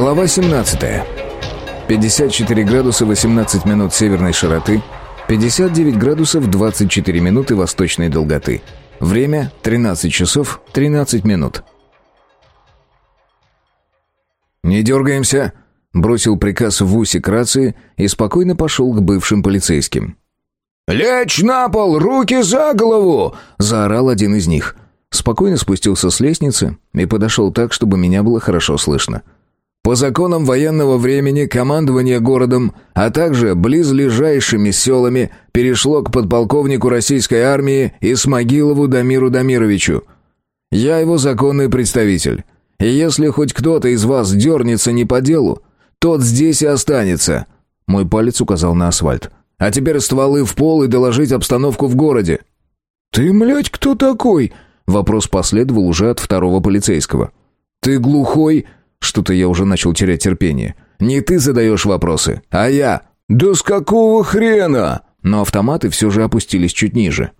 Глава 17. 54 градуса 18 минут северной широты, 59 градусов 24 минуты восточной долготы. Время 13 часов 13 минут. «Не дергаемся!» — бросил приказ в усик рации и спокойно пошел к бывшим полицейским. «Лечь на пол! Руки за голову!» — заорал один из них. Спокойно спустился с лестницы и подошел так, чтобы меня было хорошо слышно. По законам военного времени командование городом, а также близлежащими селами перешло к подполковнику российской армии Исмагилову Дамиру Дамировичу. Я его законный представитель. И если хоть кто-то из вас дернется не по делу, тот здесь и останется. Мой палец указал на асфальт. А теперь стволы в пол и доложить обстановку в городе. «Ты, млядь, кто такой?» Вопрос последовал уже от второго полицейского. «Ты глухой?» Что-то я уже начал терять терпение. «Не ты задаешь вопросы, а я!» «Да с какого хрена?» Но автоматы все же опустились чуть ниже.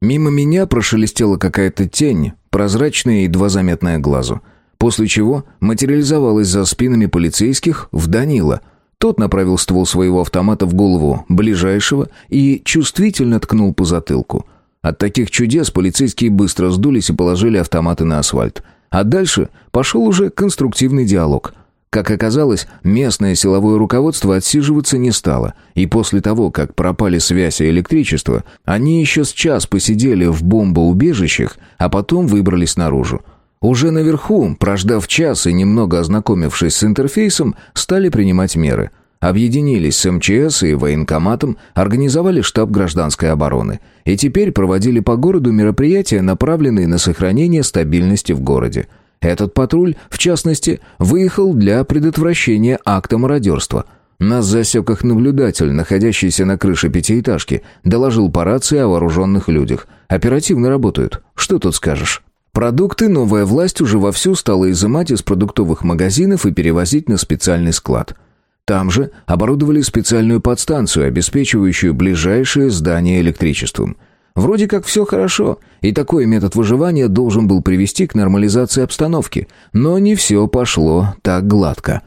Мимо меня прошелестела какая-то тень, прозрачная и едва заметная глазу. После чего материализовалась за спинами полицейских в Данила. Тот направил ствол своего автомата в голову ближайшего и чувствительно ткнул по затылку. От таких чудес полицейские быстро сдулись и положили автоматы на асфальт. А дальше пошел уже конструктивный диалог. Как оказалось, местное силовое руководство отсиживаться не стало, и после того, как пропали связь и электричество, они еще с час посидели в бомбоубежищах, а потом выбрались наружу. Уже наверху, прождав час и немного ознакомившись с интерфейсом, стали принимать меры. Объединились с МЧС и военкоматом, организовали штаб гражданской обороны. И теперь проводили по городу мероприятия, направленные на сохранение стабильности в городе. Этот патруль, в частности, выехал для предотвращения акта мародерства. Нас засек их наблюдатель, находящийся на крыше пятиэтажки, доложил по рации о вооруженных людях. Оперативно работают. Что тут скажешь? Продукты новая власть уже вовсю стала изымать из продуктовых магазинов и перевозить на специальный склад – там же оборудовали специальную подстанцию, обеспечивающую ближайшее здание электричеством. Вроде как все хорошо, и такой метод выживания должен был привести к нормализации обстановки, но не все пошло так гладко.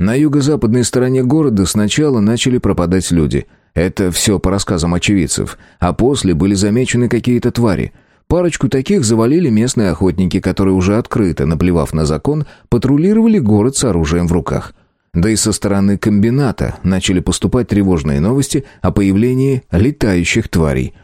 На юго-западной стороне города сначала начали пропадать люди. Это все по рассказам очевидцев. А после были замечены какие-то твари. Парочку таких завалили местные охотники, которые уже открыто, наплевав на закон, патрулировали город с оружием в руках. Да и со стороны комбината начали поступать тревожные новости о появлении летающих тварей.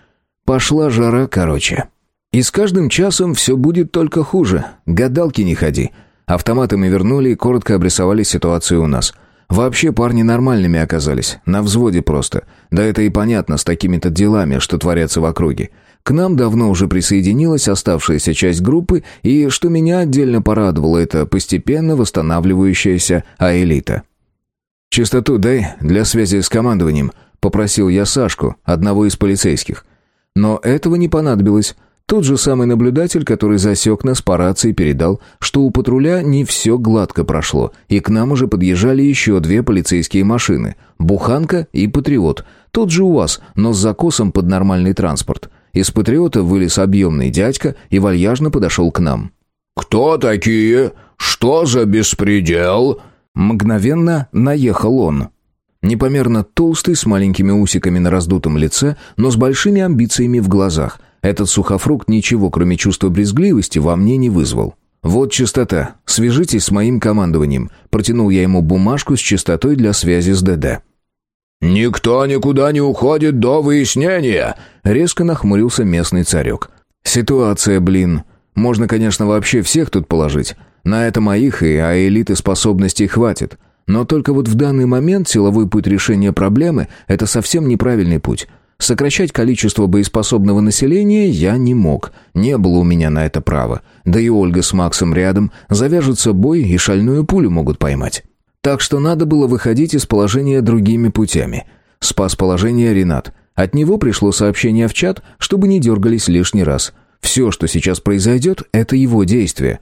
Пошла жара короче. И с каждым часом все будет только хуже. Гадалки не ходи. Автоматы мы вернули и коротко обрисовали ситуацию у нас. Вообще парни нормальными оказались, на взводе просто. Да это и понятно с такими-то делами, что творятся в округе. К нам давно уже присоединилась оставшаяся часть группы, и, что меня отдельно порадовало, это постепенно восстанавливающаяся аэлита. «Чистоту дай для связи с командованием», — попросил я Сашку, одного из полицейских. Но этого не понадобилось. Тот же самый наблюдатель, который засек нас по рации, передал, что у патруля не все гладко прошло, и к нам уже подъезжали еще две полицейские машины — «Буханка» и «Патриот». Тот же УАЗ, но с закосом под нормальный транспорт. Из «Патриота» вылез объемный дядька и вальяжно подошел к нам. «Кто такие? Что за беспредел?» Мгновенно наехал он. Непомерно толстый, с маленькими усиками на раздутом лице, но с большими амбициями в глазах. Этот сухофрукт ничего, кроме чувства брезгливости, во мне не вызвал. «Вот частота. Свяжитесь с моим командованием». Протянул я ему бумажку с частотой для связи с ДД. «Никто никуда не уходит до выяснения!» Резко нахмурился местный царек. «Ситуация, блин. Можно, конечно, вообще всех тут положить. На это моих и аэлиты способностей хватит. Но только вот в данный момент силовой путь решения проблемы – это совсем неправильный путь. Сокращать количество боеспособного населения я не мог, не было у меня на это права. Да и Ольга с Максом рядом, завяжется бой и шальную пулю могут поймать. Так что надо было выходить из положения другими путями. Спас положение Ренат. От него пришло сообщение в чат, чтобы не дергались лишний раз. Все, что сейчас произойдет, это его действие.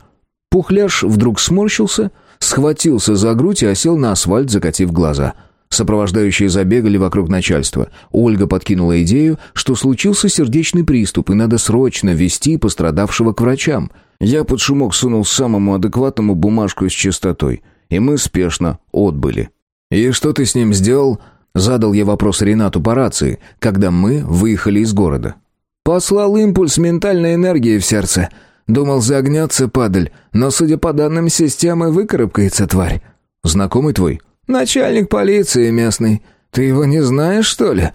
Пухляш вдруг сморщился, схватился за грудь и осел на асфальт, закатив глаза. Сопровождающие забегали вокруг начальства. Ольга подкинула идею, что случился сердечный приступ и надо срочно вести пострадавшего к врачам. Я под шумок сунул самому адекватному бумажку с частотой – и мы спешно отбыли. «И что ты с ним сделал?» — задал я вопрос Ренату по рации, когда мы выехали из города. «Послал импульс ментальной энергии в сердце. Думал, загнется падаль, но, судя по данным системы, выкарабкается тварь». «Знакомый твой?» «Начальник полиции местный. Ты его не знаешь, что ли?»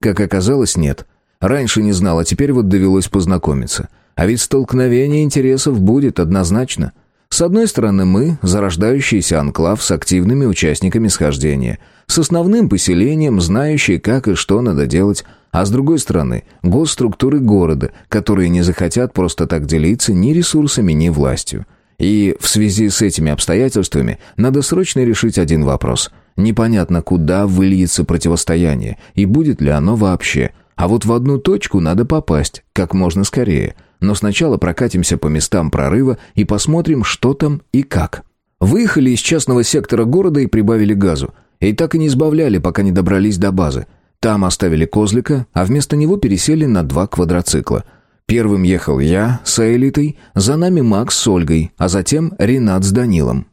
Как оказалось, нет. Раньше не знал, а теперь вот довелось познакомиться. А ведь столкновение интересов будет однозначно. С одной стороны, мы – зарождающийся анклав с активными участниками схождения, с основным поселением, знающие, как и что надо делать, а с другой стороны – госструктуры города, которые не захотят просто так делиться ни ресурсами, ни властью. И в связи с этими обстоятельствами надо срочно решить один вопрос. Непонятно, куда выльется противостояние, и будет ли оно вообще. А вот в одну точку надо попасть, как можно скорее – но сначала прокатимся по местам прорыва и посмотрим, что там и как. Выехали из частного сектора города и прибавили газу. И так и не избавляли, пока не добрались до базы. Там оставили козлика, а вместо него пересели на два квадроцикла. Первым ехал я с Элитой, за нами Макс с Ольгой, а затем Ренат с Данилом.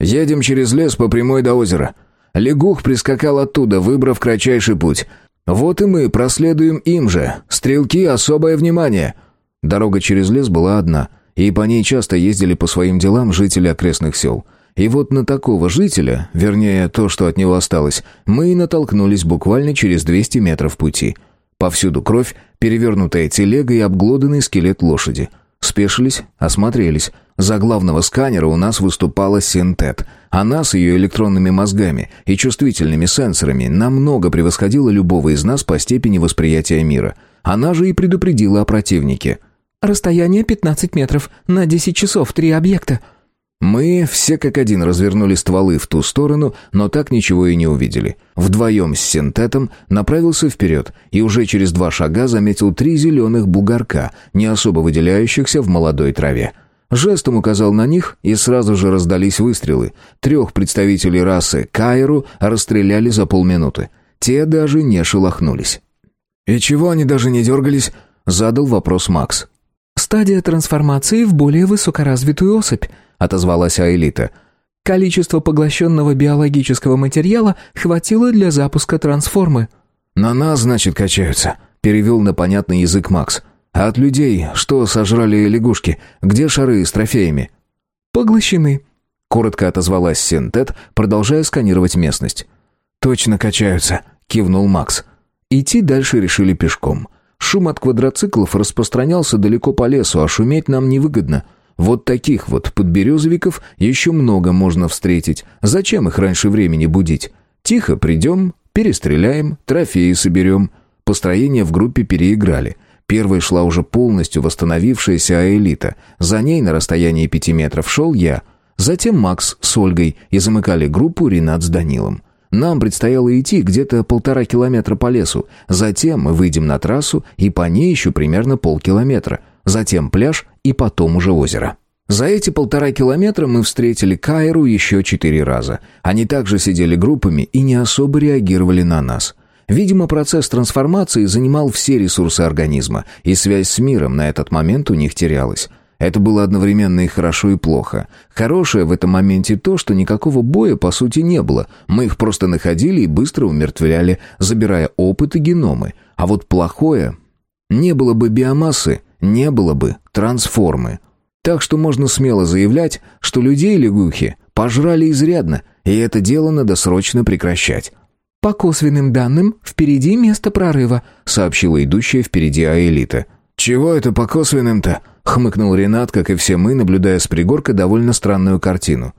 «Едем через лес по прямой до озера. Лягух прискакал оттуда, выбрав кратчайший путь. Вот и мы проследуем им же. Стрелки особое внимание!» Дорога через лес была одна, и по ней часто ездили по своим делам жители окрестных сел. И вот на такого жителя, вернее, то, что от него осталось, мы и натолкнулись буквально через 200 метров пути. Повсюду кровь, перевернутая телега и обглоданный скелет лошади. Спешились, осмотрелись. За главного сканера у нас выступала Синтет. Она с ее электронными мозгами и чувствительными сенсорами намного превосходила любого из нас по степени восприятия мира. Она же и предупредила о противнике – Расстояние 15 метров. На 10 часов три объекта». Мы все как один развернули стволы в ту сторону, но так ничего и не увидели. Вдвоем с синтетом направился вперед и уже через два шага заметил три зеленых бугорка, не особо выделяющихся в молодой траве. Жестом указал на них, и сразу же раздались выстрелы. Трех представителей расы Кайру расстреляли за полминуты. Те даже не шелохнулись. «И чего они даже не дергались?» — задал вопрос Макс. «Стадия трансформации в более высокоразвитую особь», — отозвалась Аэлита. «Количество поглощенного биологического материала хватило для запуска трансформы». «На нас, значит, качаются», — перевел на понятный язык Макс. «А от людей что сожрали лягушки? Где шары с трофеями?» «Поглощены», — коротко отозвалась Синтет, продолжая сканировать местность. «Точно качаются», — кивнул Макс. Идти дальше решили пешком. Шум от квадроциклов распространялся далеко по лесу, а шуметь нам невыгодно. Вот таких вот подберезовиков еще много можно встретить. Зачем их раньше времени будить? Тихо придем, перестреляем, трофеи соберем. Построение в группе переиграли. Первой шла уже полностью восстановившаяся аэлита. За ней на расстоянии пяти метров шел я. Затем Макс с Ольгой и замыкали группу Ренат с Данилом. Нам предстояло идти где-то полтора километра по лесу. Затем мы выйдем на трассу, и по ней еще примерно полкилометра. Затем пляж, и потом уже озеро. За эти полтора километра мы встретили Кайру еще четыре раза. Они также сидели группами и не особо реагировали на нас. Видимо, процесс трансформации занимал все ресурсы организма, и связь с миром на этот момент у них терялась. Это было одновременно и хорошо, и плохо. Хорошее в этом моменте то, что никакого боя по сути не было. Мы их просто находили и быстро умертвляли, забирая опыт и геномы. А вот плохое... Не было бы биомассы, не было бы трансформы. Так что можно смело заявлять, что людей-лягухи пожрали изрядно, и это дело надо срочно прекращать. «По косвенным данным, впереди место прорыва», — сообщила идущая впереди Аэлита. «Чего это по косвенным-то?» хмыкнул Ренат, как и все мы, наблюдая с пригорка довольно странную картину.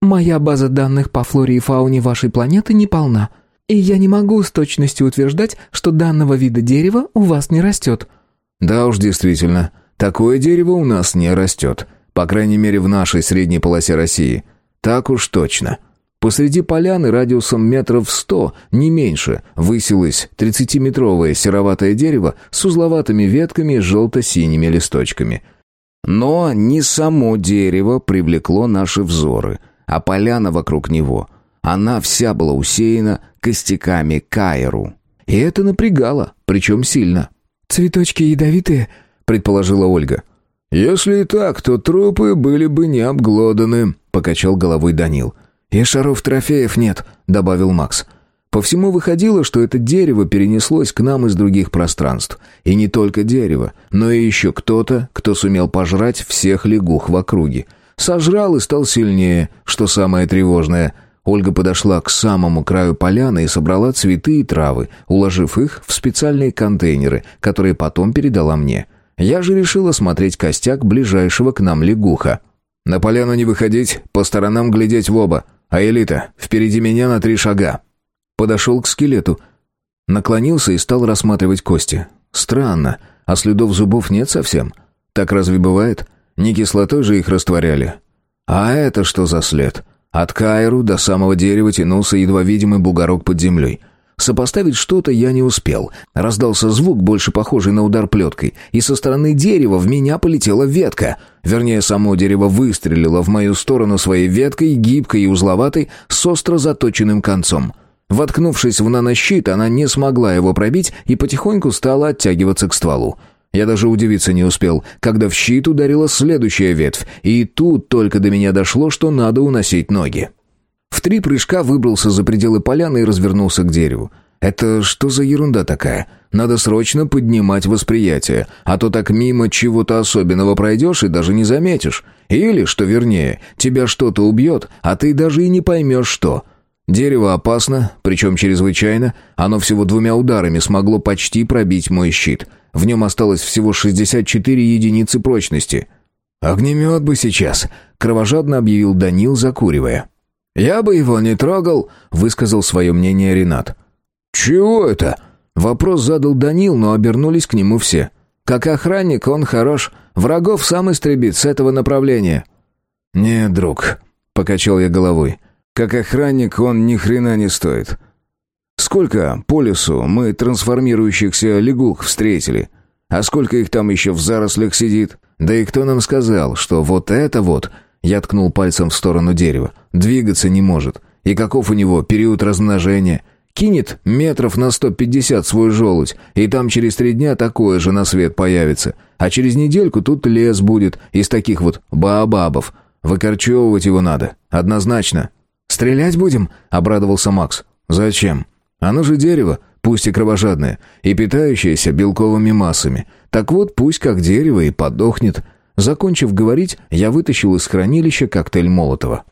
«Моя база данных по флоре и фауне вашей планеты не полна, и я не могу с точностью утверждать, что данного вида дерева у вас не растет». «Да уж, действительно, такое дерево у нас не растет, по крайней мере в нашей средней полосе России. Так уж точно». Посреди поляны радиусом метров сто, не меньше, высилось тридцатиметровое сероватое дерево с узловатыми ветками и желто-синими листочками. Но не само дерево привлекло наши взоры, а поляна вокруг него. Она вся была усеяна костяками кайру. И это напрягало, причем сильно. «Цветочки ядовитые?» — предположила Ольга. «Если и так, то трупы были бы не обглоданы», — покачал головой Данил. «И шаров трофеев нет», — добавил Макс. По всему выходило, что это дерево перенеслось к нам из других пространств. И не только дерево, но и еще кто-то, кто сумел пожрать всех лягух в округе. Сожрал и стал сильнее, что самое тревожное. Ольга подошла к самому краю поляны и собрала цветы и травы, уложив их в специальные контейнеры, которые потом передала мне. Я же решил осмотреть костяк ближайшего к нам лягуха. «На поляну не выходить, по сторонам глядеть в оба. А элита, впереди меня на три шага». Подошел к скелету. Наклонился и стал рассматривать кости. Странно, а следов зубов нет совсем. Так разве бывает? Не кислотой же их растворяли. А это что за след? От Кайру до самого дерева тянулся едва видимый бугорок под землей. Сопоставить что-то я не успел. Раздался звук, больше похожий на удар плеткой, и со стороны дерева в меня полетела ветка. Вернее, само дерево выстрелило в мою сторону своей веткой, гибкой и узловатой, с остро заточенным концом — Воткнувшись в нанощит, она не смогла его пробить и потихоньку стала оттягиваться к стволу. Я даже удивиться не успел, когда в щит ударила следующая ветвь, и тут только до меня дошло, что надо уносить ноги. В три прыжка выбрался за пределы поляны и развернулся к дереву. Это что за ерунда такая? Надо срочно поднимать восприятие, а то так мимо чего-то особенного пройдешь и даже не заметишь. Или, что вернее, тебя что-то убьет, а ты даже и не поймешь что. Дерево опасно, причем чрезвычайно. Оно всего двумя ударами смогло почти пробить мой щит. В нем осталось всего 64 единицы прочности. «Огнемет бы сейчас», — кровожадно объявил Данил, закуривая. «Я бы его не трогал», — высказал свое мнение Ренат. «Чего это?» Вопрос задал Данил, но обернулись к нему все. «Как охранник он хорош, врагов сам истребит с этого направления». «Нет, друг», — покачал я головой, — как охранник он ни хрена не стоит. Сколько по лесу мы трансформирующихся лягух встретили? А сколько их там еще в зарослях сидит? Да и кто нам сказал, что вот это вот, я ткнул пальцем в сторону дерева, двигаться не может. И каков у него период размножения? Кинет метров на сто пятьдесят свой желудь, и там через три дня такое же на свет появится. А через недельку тут лес будет из таких вот баобабов. Выкорчевывать его надо, однозначно. «Стрелять будем?» — обрадовался Макс. «Зачем? Оно же дерево, пусть и кровожадное, и питающееся белковыми массами. Так вот, пусть как дерево и подохнет». Закончив говорить, я вытащил из хранилища коктейль Молотова.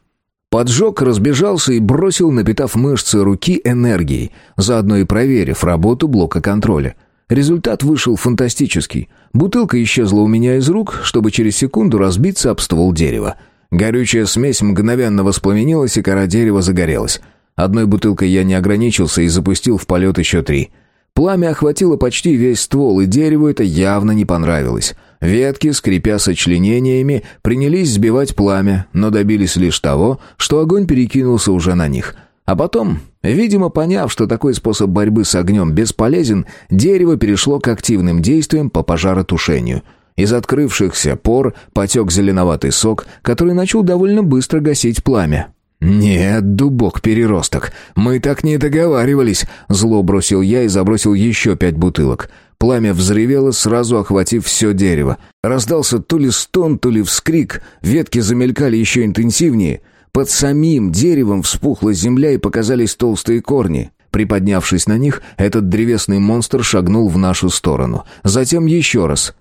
Поджег, разбежался и бросил, напитав мышцы руки энергией, заодно и проверив работу блока контроля. Результат вышел фантастический. Бутылка исчезла у меня из рук, чтобы через секунду разбиться об ствол дерева. Горючая смесь мгновенно воспламенилась, и кора дерева загорелась. Одной бутылкой я не ограничился и запустил в полет еще три. Пламя охватило почти весь ствол, и дереву это явно не понравилось. Ветки, скрипя сочленениями, принялись сбивать пламя, но добились лишь того, что огонь перекинулся уже на них. А потом, видимо, поняв, что такой способ борьбы с огнем бесполезен, дерево перешло к активным действиям по пожаротушению — из открывшихся пор потек зеленоватый сок, который начал довольно быстро гасить пламя. «Нет, дубок-переросток, мы так не договаривались», — зло бросил я и забросил еще пять бутылок. Пламя взревело, сразу охватив все дерево. Раздался то ли стон, то ли вскрик, ветки замелькали еще интенсивнее. Под самим деревом вспухла земля и показались толстые корни. Приподнявшись на них, этот древесный монстр шагнул в нашу сторону. Затем еще раз.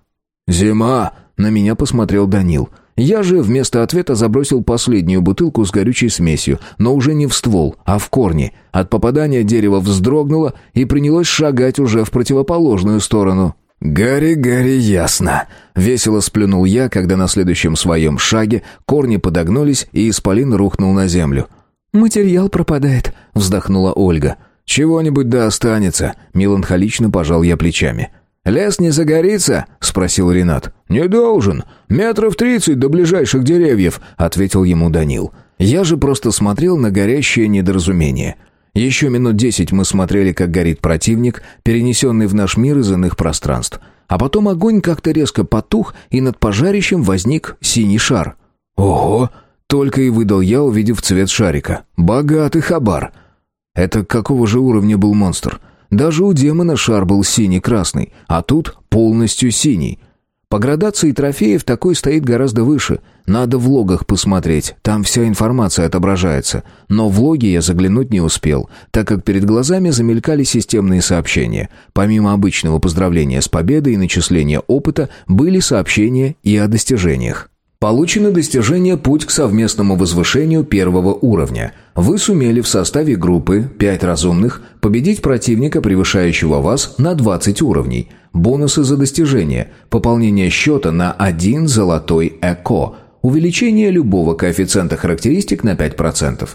«Зима!» — на меня посмотрел Данил. Я же вместо ответа забросил последнюю бутылку с горючей смесью, но уже не в ствол, а в корни. От попадания дерево вздрогнуло и принялось шагать уже в противоположную сторону. «Гарри, Гарри, ясно!» — весело сплюнул я, когда на следующем своем шаге корни подогнулись и исполин рухнул на землю. «Материал пропадает», — вздохнула Ольга. «Чего-нибудь да останется», — меланхолично пожал я плечами. «Лес не загорится?» — спросил Ренат. «Не должен. Метров тридцать до ближайших деревьев», — ответил ему Данил. Я же просто смотрел на горящее недоразумение. Еще минут десять мы смотрели, как горит противник, перенесенный в наш мир из иных пространств. А потом огонь как-то резко потух, и над пожарищем возник синий шар. «Ого!» — только и выдал я, увидев цвет шарика. «Богатый хабар!» Это какого же уровня был монстр? Даже у демона шар был синий-красный, а тут полностью синий. По градации трофеев такой стоит гораздо выше. Надо в логах посмотреть, там вся информация отображается. Но в логи я заглянуть не успел, так как перед глазами замелькали системные сообщения. Помимо обычного поздравления с победой и начисления опыта, были сообщения и о достижениях. Получено достижение «Путь к совместному возвышению первого уровня». Вы сумели в составе группы «Пять разумных» победить противника, превышающего вас на 20 уровней. Бонусы за достижение. Пополнение счета на 1 золотой ЭКО. Увеличение любого коэффициента характеристик на 5%.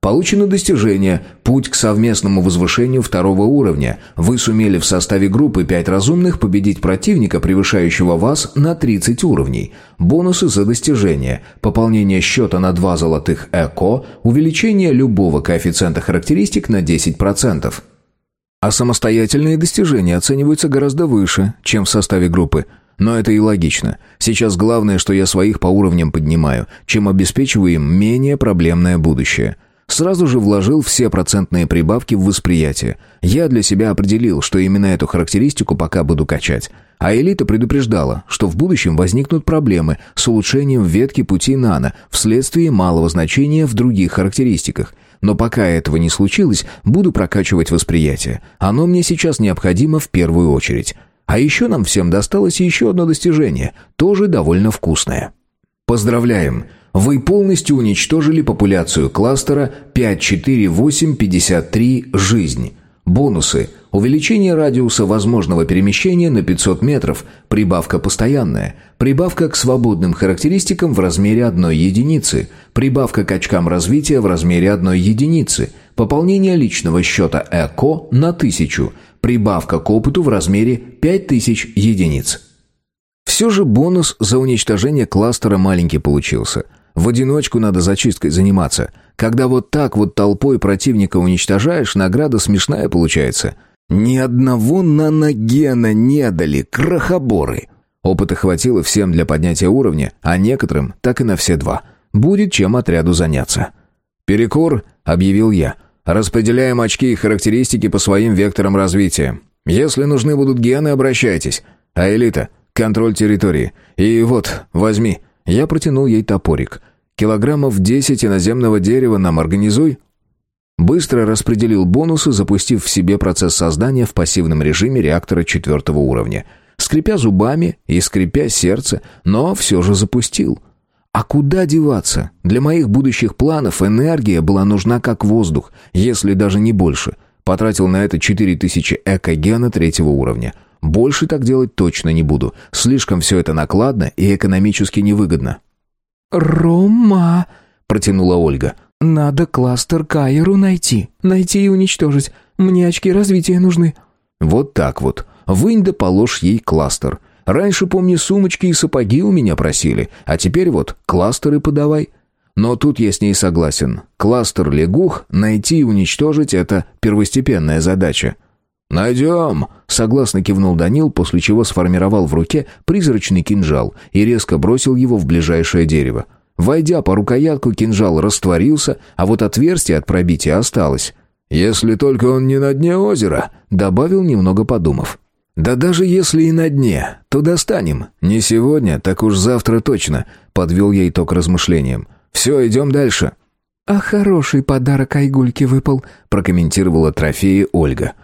Получено достижение «Путь к совместному возвышению второго уровня». Вы сумели в составе группы «Пять разумных» победить противника, превышающего вас на 30 уровней. Бонусы за достижение. Пополнение счета на 2 золотых ЭКО, увеличение любого коэффициента характеристик на 10%. А самостоятельные достижения оцениваются гораздо выше, чем в составе группы. Но это и логично. Сейчас главное, что я своих по уровням поднимаю, чем обеспечиваю им менее проблемное будущее. Сразу же вложил все процентные прибавки в восприятие. Я для себя определил, что именно эту характеристику пока буду качать. А элита предупреждала, что в будущем возникнут проблемы с улучшением ветки пути нано вследствие малого значения в других характеристиках. Но пока этого не случилось, буду прокачивать восприятие. Оно мне сейчас необходимо в первую очередь. А еще нам всем досталось еще одно достижение, тоже довольно вкусное. Поздравляем! Вы полностью уничтожили популяцию кластера 54853 «Жизнь». Бонусы. Увеличение радиуса возможного перемещения на 500 метров. Прибавка постоянная. Прибавка к свободным характеристикам в размере одной единицы. Прибавка к очкам развития в размере одной единицы. Пополнение личного счета ЭКО на 1000. Прибавка к опыту в размере 5000 единиц. Все же бонус за уничтожение кластера маленький получился – в одиночку надо зачисткой заниматься. Когда вот так вот толпой противника уничтожаешь, награда смешная получается. Ни одного наногена не дали, крохоборы. Опыта хватило всем для поднятия уровня, а некоторым так и на все два. Будет чем отряду заняться. «Перекур», — объявил я. «Распределяем очки и характеристики по своим векторам развития. Если нужны будут гены, обращайтесь. А элита, контроль территории. И вот, возьми». Я протянул ей топорик. Килограммов десять иноземного дерева нам организуй». Быстро распределил бонусы, запустив в себе процесс создания в пассивном режиме реактора четвертого уровня. Скрипя зубами и скрипя сердце, но все же запустил. А куда деваться? Для моих будущих планов энергия была нужна как воздух, если даже не больше. Потратил на это 4000 экогена третьего уровня. Больше так делать точно не буду. Слишком все это накладно и экономически невыгодно. «Рома!» — протянула Ольга. «Надо кластер Кайеру найти. Найти и уничтожить. Мне очки развития нужны». «Вот так вот. Вынь да положь ей кластер. Раньше, помню, сумочки и сапоги у меня просили, а теперь вот кластеры подавай». Но тут я с ней согласен. Кластер лягух найти и уничтожить — это первостепенная задача. «Найдем!» — согласно кивнул Данил, после чего сформировал в руке призрачный кинжал и резко бросил его в ближайшее дерево. Войдя по рукоятку, кинжал растворился, а вот отверстие от пробития осталось. «Если только он не на дне озера», — добавил, немного подумав. «Да даже если и на дне, то достанем. Не сегодня, так уж завтра точно», — подвел я итог размышлениям. «Все, идем дальше». «А хороший подарок Айгульке выпал», — прокомментировала трофеи Ольга. «Ольга».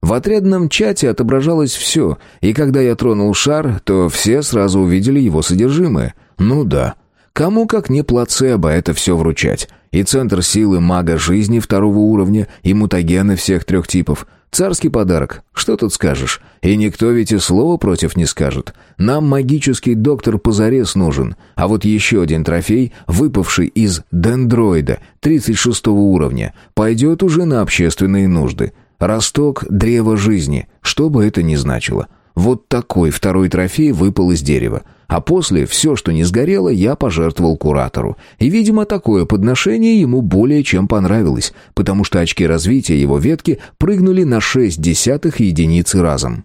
В отрядном чате отображалось все, и когда я тронул шар, то все сразу увидели его содержимое. Ну да. Кому как не плацебо это все вручать. И центр силы мага жизни второго уровня, и мутагены всех трех типов. Царский подарок, что тут скажешь? И никто ведь и слова против не скажет. Нам магический доктор позарез нужен. А вот еще один трофей, выпавший из дендроида 36 уровня, пойдет уже на общественные нужды. Росток древа жизни, что бы это ни значило. Вот такой второй трофей выпал из дерева. А после все, что не сгорело, я пожертвовал куратору. И, видимо, такое подношение ему более чем понравилось, потому что очки развития его ветки прыгнули на шесть десятых единицы разом.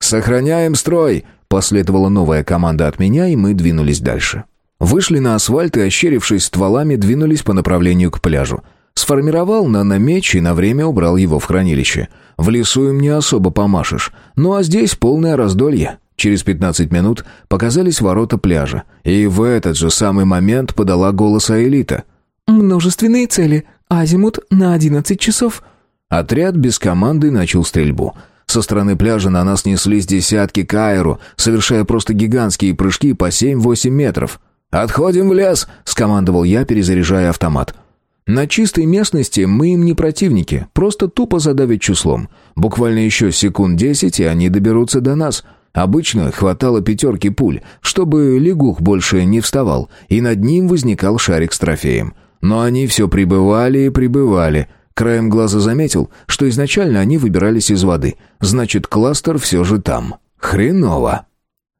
«Сохраняем строй!» — последовала новая команда от меня, и мы двинулись дальше. Вышли на асфальт и, ощерившись стволами, двинулись по направлению к пляжу. Сформировал наномеч и на время убрал его в хранилище. В лесу им не особо помашешь. Ну а здесь полное раздолье. Через 15 минут показались ворота пляжа, и в этот же самый момент подала голос Аэлита. «Множественные цели. Азимут на 11 часов». Отряд без команды начал стрельбу. Со стороны пляжа на нас неслись десятки кайру, совершая просто гигантские прыжки по 7-8 метров. «Отходим в лес!» — скомандовал я, перезаряжая автомат. На чистой местности мы им не противники, просто тупо задавить числом. Буквально еще секунд десять, и они доберутся до нас. Обычно хватало пятерки пуль, чтобы лягух больше не вставал, и над ним возникал шарик с трофеем. Но они все прибывали и прибывали — Краем глаза заметил, что изначально они выбирались из воды. Значит, кластер все же там. Хреново.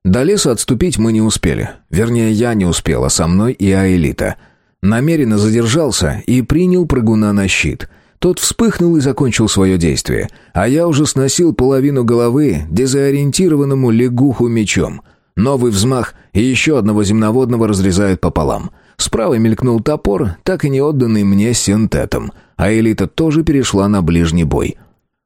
До леса отступить мы не успели. Вернее, я не успела, со мной и Аэлита. Намеренно задержался и принял прыгуна на щит. Тот вспыхнул и закончил свое действие. А я уже сносил половину головы дезориентированному лягуху мечом. Новый взмах и еще одного земноводного разрезают пополам. Справа мелькнул топор, так и не отданный мне синтетом — а элита тоже перешла на ближний бой.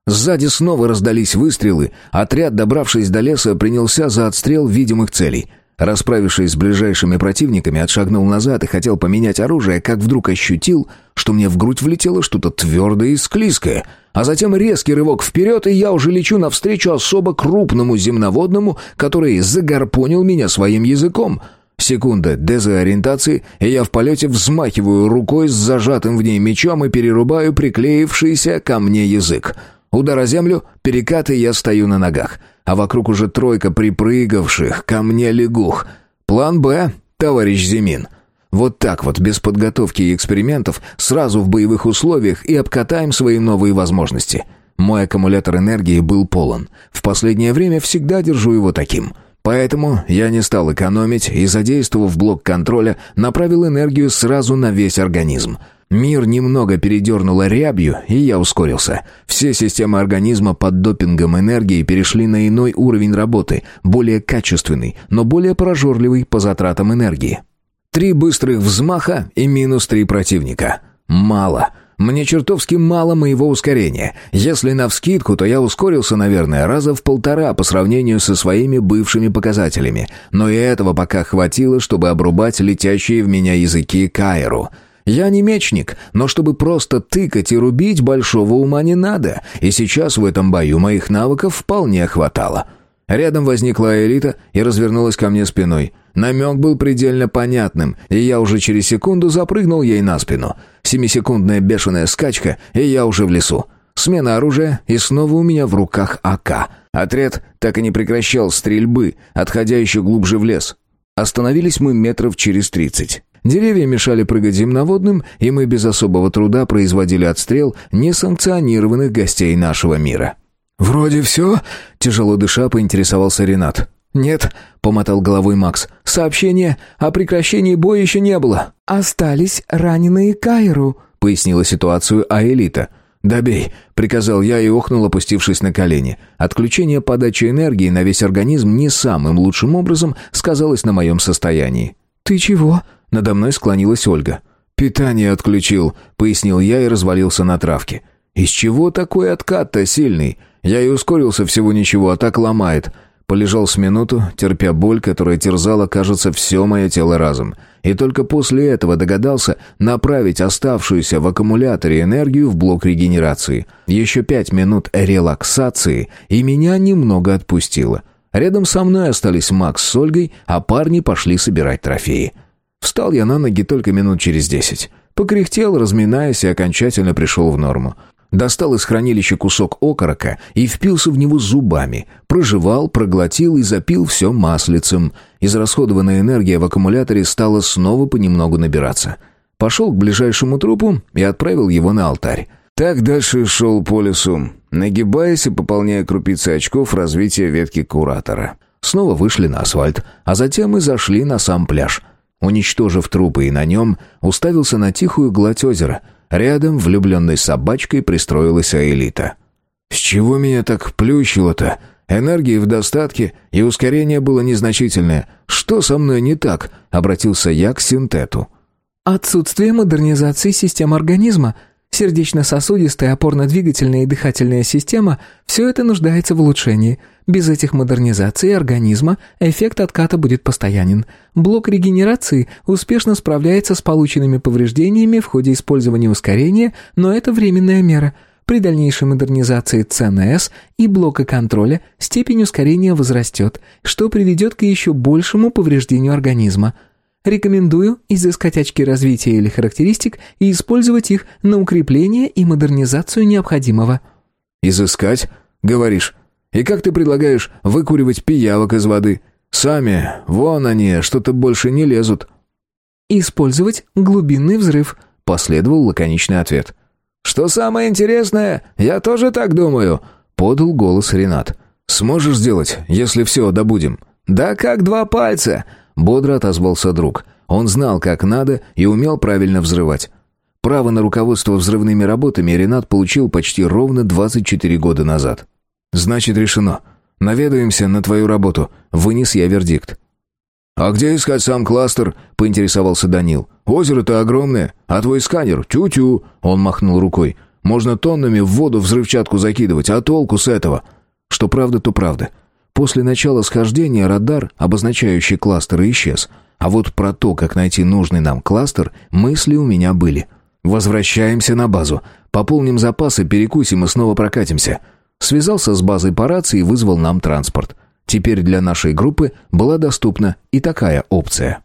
Сзади снова раздались выстрелы, отряд, добравшись до леса, принялся за отстрел видимых целей. Расправившись с ближайшими противниками, отшагнул назад и хотел поменять оружие, как вдруг ощутил, что мне в грудь влетело что-то твердое и склизкое, а затем резкий рывок вперед, и я уже лечу навстречу особо крупному земноводному, который загорпонил меня своим языком — Секунда дезориентации, и я в полете взмахиваю рукой с зажатым в ней мечом и перерубаю приклеившийся ко мне язык. Удар о землю, перекат, и я стою на ногах. А вокруг уже тройка припрыгавших ко мне лягух. План «Б», товарищ Зимин. Вот так вот, без подготовки и экспериментов, сразу в боевых условиях и обкатаем свои новые возможности. Мой аккумулятор энергии был полон. В последнее время всегда держу его таким — Поэтому я не стал экономить и, задействовав блок контроля, направил энергию сразу на весь организм. Мир немного передернуло рябью, и я ускорился. Все системы организма под допингом энергии перешли на иной уровень работы, более качественный, но более прожорливый по затратам энергии. Три быстрых взмаха и минус три противника. Мало. Мне чертовски мало моего ускорения. Если навскидку, то я ускорился, наверное, раза в полтора по сравнению со своими бывшими показателями. Но и этого пока хватило, чтобы обрубать летящие в меня языки Кайру. Я не мечник, но чтобы просто тыкать и рубить, большого ума не надо. И сейчас в этом бою моих навыков вполне хватало. Рядом возникла элита и развернулась ко мне спиной. Намек был предельно понятным, и я уже через секунду запрыгнул ей на спину. Семисекундная бешеная скачка, и я уже в лесу. Смена оружия, и снова у меня в руках АК. Отряд так и не прекращал стрельбы, отходя еще глубже в лес. Остановились мы метров через тридцать. Деревья мешали прыгать земноводным, и мы без особого труда производили отстрел несанкционированных гостей нашего мира. «Вроде все?» — тяжело дыша поинтересовался Ренат. «Нет», — помотал головой Макс. «Сообщения о прекращении боя еще не было». «Остались раненые Кайру», — пояснила ситуацию Аэлита. «Добей», — приказал я и охнул, опустившись на колени. Отключение подачи энергии на весь организм не самым лучшим образом сказалось на моем состоянии. «Ты чего?» — надо мной склонилась Ольга. «Питание отключил», — пояснил я и развалился на травке. «Из чего такой откат-то сильный? Я и ускорился всего ничего, а так ломает. Полежал с минуту, терпя боль, которая терзала, кажется, все мое тело разом. И только после этого догадался направить оставшуюся в аккумуляторе энергию в блок регенерации. Еще пять минут релаксации, и меня немного отпустило. Рядом со мной остались Макс с Ольгой, а парни пошли собирать трофеи. Встал я на ноги только минут через десять. Покряхтел, разминаясь, и окончательно пришел в норму. Достал из хранилища кусок окорока и впился в него зубами. Прожевал, проглотил и запил все маслицем. Израсходованная энергия в аккумуляторе стала снова понемногу набираться. Пошел к ближайшему трупу и отправил его на алтарь. Так дальше шел по лесу, нагибаясь и пополняя крупицы очков развития ветки куратора. Снова вышли на асфальт, а затем и зашли на сам пляж. Уничтожив трупы и на нем, уставился на тихую гладь озера — Рядом, влюбленной собачкой, пристроилась Аэлита. «С чего меня так плющило-то? Энергии в достатке, и ускорение было незначительное. Что со мной не так?» — обратился я к синтету. «Отсутствие модернизации систем организма. Сердечно-сосудистая, опорно-двигательная и дыхательная система – все это нуждается в улучшении. Без этих модернизаций организма эффект отката будет постоянен. Блок регенерации успешно справляется с полученными повреждениями в ходе использования ускорения, но это временная мера. При дальнейшей модернизации ЦНС и блока контроля степень ускорения возрастет, что приведет к еще большему повреждению организма – Рекомендую изыскать очки развития или характеристик и использовать их на укрепление и модернизацию необходимого». «Изыскать? Говоришь. И как ты предлагаешь выкуривать пиявок из воды? Сами, вон они, что-то больше не лезут». «Использовать глубинный взрыв», — последовал лаконичный ответ. «Что самое интересное, я тоже так думаю», — подал голос Ренат. «Сможешь сделать, если все добудем?» «Да как два пальца. Бодро отозвался друг. Он знал, как надо, и умел правильно взрывать. Право на руководство взрывными работами Ренат получил почти ровно 24 года назад. «Значит, решено. Наведаемся на твою работу. Вынес я вердикт». «А где искать сам кластер?» — поинтересовался Данил. «Озеро-то огромное, а твой сканер — тю-тю!» — он махнул рукой. «Можно тоннами в воду взрывчатку закидывать, а толку с этого?» Что правда, то правда. После начала схождения радар, обозначающий кластеры, исчез. А вот про то, как найти нужный нам кластер, мысли у меня были. Возвращаемся на базу. Пополним запасы, перекусим и снова прокатимся. Связался с базой по рации и вызвал нам транспорт. Теперь для нашей группы была доступна и такая опция.